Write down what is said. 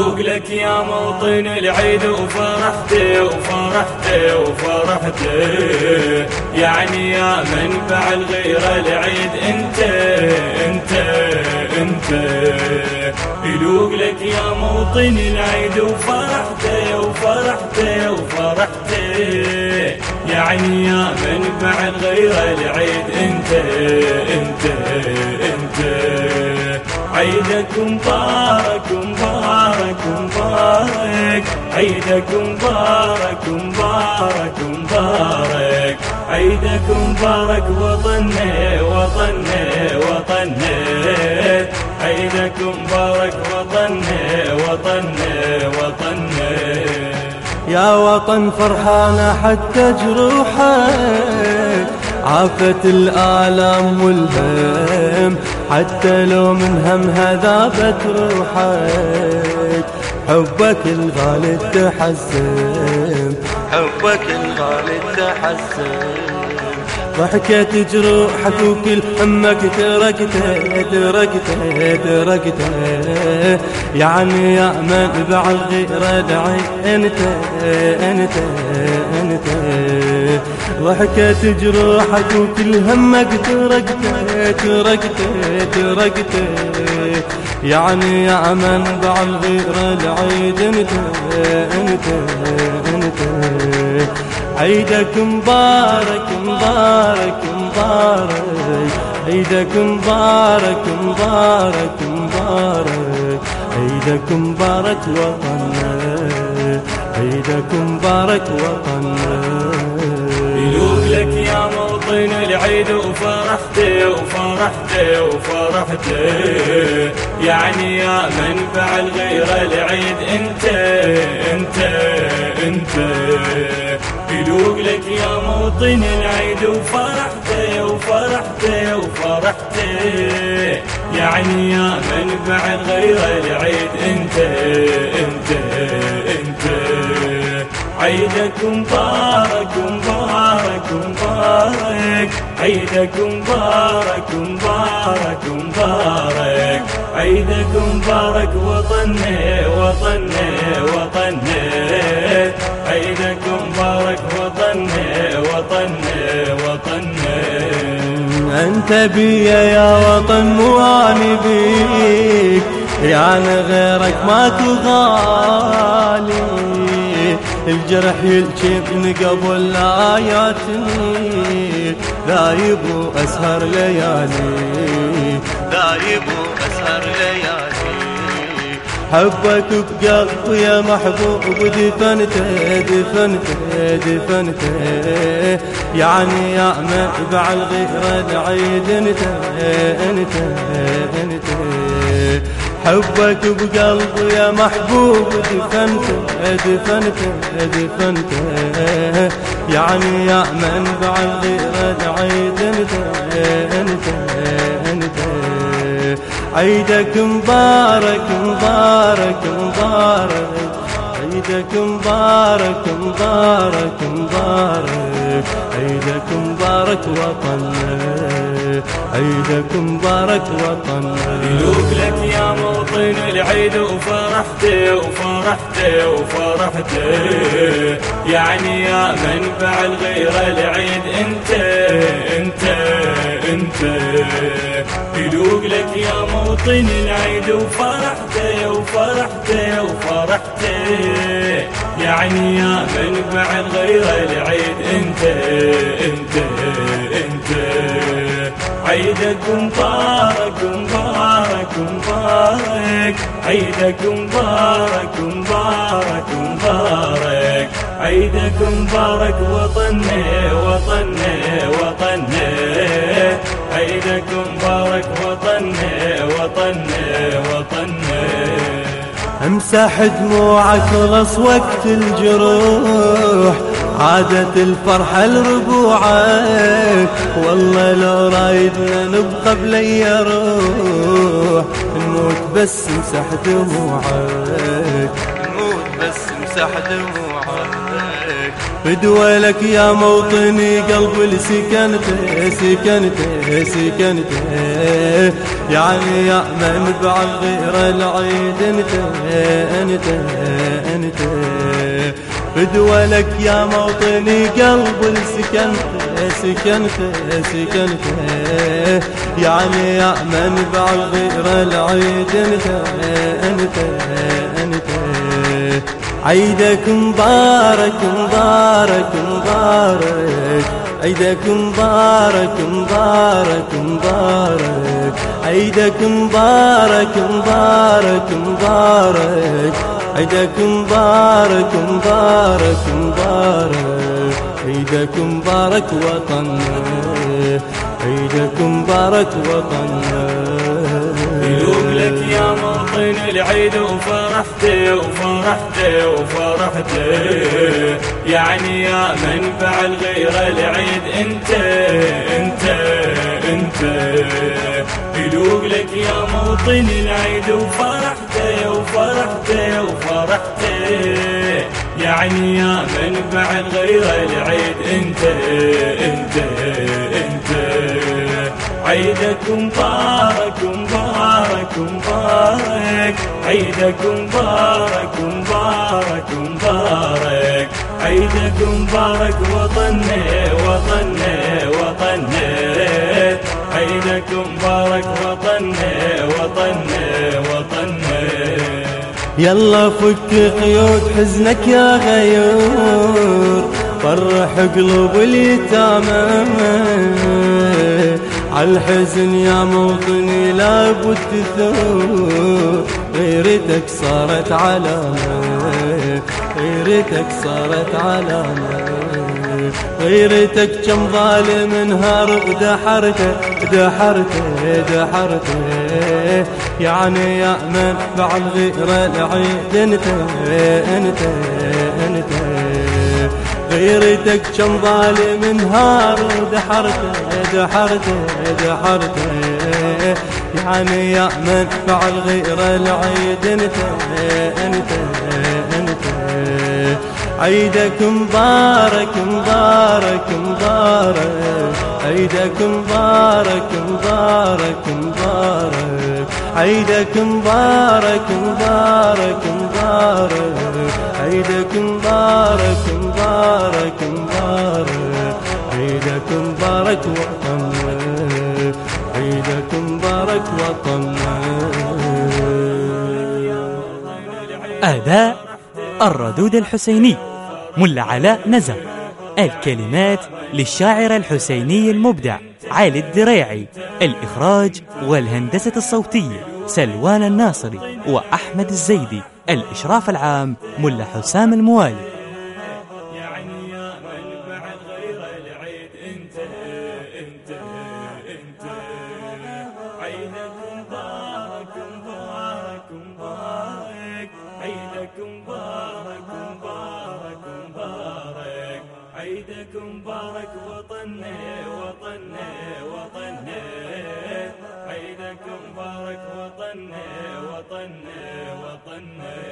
يلوق لك يا موطن العيد وفرحتي وفرحتي وفرحتي. يعني يا منبع الغيرة العيد انت انت انت. يلوق لك يا موطن العيد وفرحتي وفرحتي وفرحتي. يعني يا منبع الغيرة العيد انت انت انت. عيدك مبارك مبارك عيدك مبارك مبارك مبارك. عيدك مبارك وطني وطني وطني عيدك مبارك وطني وطني وطني يا وطن فرحانة حتى جروحك عافت الآلام والهم حتى لو من همها ذابت روحك. حبك الغالي تحزم حبك الغالي تحزم ضحكت جروحك وكل همك تركته تركته تركته. يعني يا من بعد غير دعي أنت أنت أنت. ضحكت جروحك وكل همك تركته تركته تركته. يعني يا من بعد غير العيد انت انت انت عيدك مبارك مبارك مبارك. عيدك مبارك مبارك مبارك. عيدك مبارك وطننا عيدك مبارك وطننا موطن العيد وفرحتي وفرحتي وفرحتي. يعني يا منبع الغيرة العيد أنت أنت أنت. يلوق لك يا موطن العيد وفرحتي وفرحتي وفرحتي. يعني يا منبع الغيرة العيد انت أنت أنت. عيدك مبارك مبارك مبارك عيدك مبارك مبارك مبارك عيدك مبارك وطني وطني وطني عيدك مبارك وطني وطني وطني أنت بيا يا وطن مواني بيك يعني غيرك ماكو غالي الجرح يلجم من قبل لا ذايب واسهر ليالي ذايب واسهر ليالي. حبك بقلبي يا محبوب دفنته دفنته دفنته يعني يا منبع الغيرة العيد انت انت انت حبك بقلبي يا محبوب دفنته دفنته دفنته يعني يا منبع الغيرة العيد انت انت انت عيدك مبارك مبارك مبارك. عيدك مبارك مبارك مبارك. عيدك مبارك وطننا عيدك مبارك وطننا يلوق لك يا موطن العيد وفرحتي وفرحتي وفرحتي. يعني يا منبع الغيرة العيد انت انت انت. يلوق لك يا موطن العيد وفرحتي وفرحتي وفرحتي. يعني يا منبع الغيرة العيد. انت انت انت. عيدك مبارك مبارك مبارك. عيدك مبارك مبارك مبارك. عيدك مبارك وطني وطني وطني عيدك مبارك امسح دموعك خلص وقت الجروح عادت الفرحة لربوعك. والله لو رايدنا نبقى بلي روح نموت بس امسح دموعك. بس امسح دموعك. بدولك يا موطني قلب اللي سكنته سكنته. يعني يا منبع الغيرة العيد انت انت انت. بدولك يا موطني قلب اللي سكنته سكنته. يعني يا منبع الغيرة العيد انت انت انت. عيدك مبارك مبارك مبارك. عيدك مبارك مبارك مبارك. عيدك مبارك مبارك مبارك. عيدك مبارك مبارك مبارك. عيدك مبارك وطننا عيدك مبارك وطننا لك يا موطن العيد وفرحتي وفرحتي وفرحتي. يعني يا منبع الغيرة العيد انت انت انت. يلوق لك يا موطن العيد وفرحتي وفرحتي وفرحتي. يعني يا منبع الغيرة العيد انت انت انت. عيدك مبارك مبارك عيدك مبارك مبارك مبارك. عيدك مبارك وطني وطني وطني. عيدك مبارك وطني وطني وطني. يلا فك قيود حزنك يا غيور فرح قلوب اليتامى. عالحزن يا موطني لابد تثور. غيرتك صارت علامة غيرتك صارت علامة غيرتك كم ظالم انهار دحرته دحرته دحرته. يعني يا من بعد غير العيد انت انت. غيرتك كم ظالم انهار دحرته دحرته دحرته يعني يا من فعل غير العيد انت انت انت. عيدك مبارك مبارك مبارك. عيدك مبارك مبارك مبارك. عيدك مبارك مبارك مبارك. عيدك مبارك مبارك مبارك عيدك مبارك وطننا عيدك مبارك وطننا أداء الردود الحسيني ملا علاء نزر الكلمات للشاعر الحسيني المبدع علي الدريعي. الإخراج والهندسة الصوتية سلوان الناصري وأحمد الزيدي. الإشراف العام ملا حسام الموالي. عيدك مبارك مبارك مبارك عيدك مبارك وطني وطني وطني. عيدك مبارك وطني وطني وطني.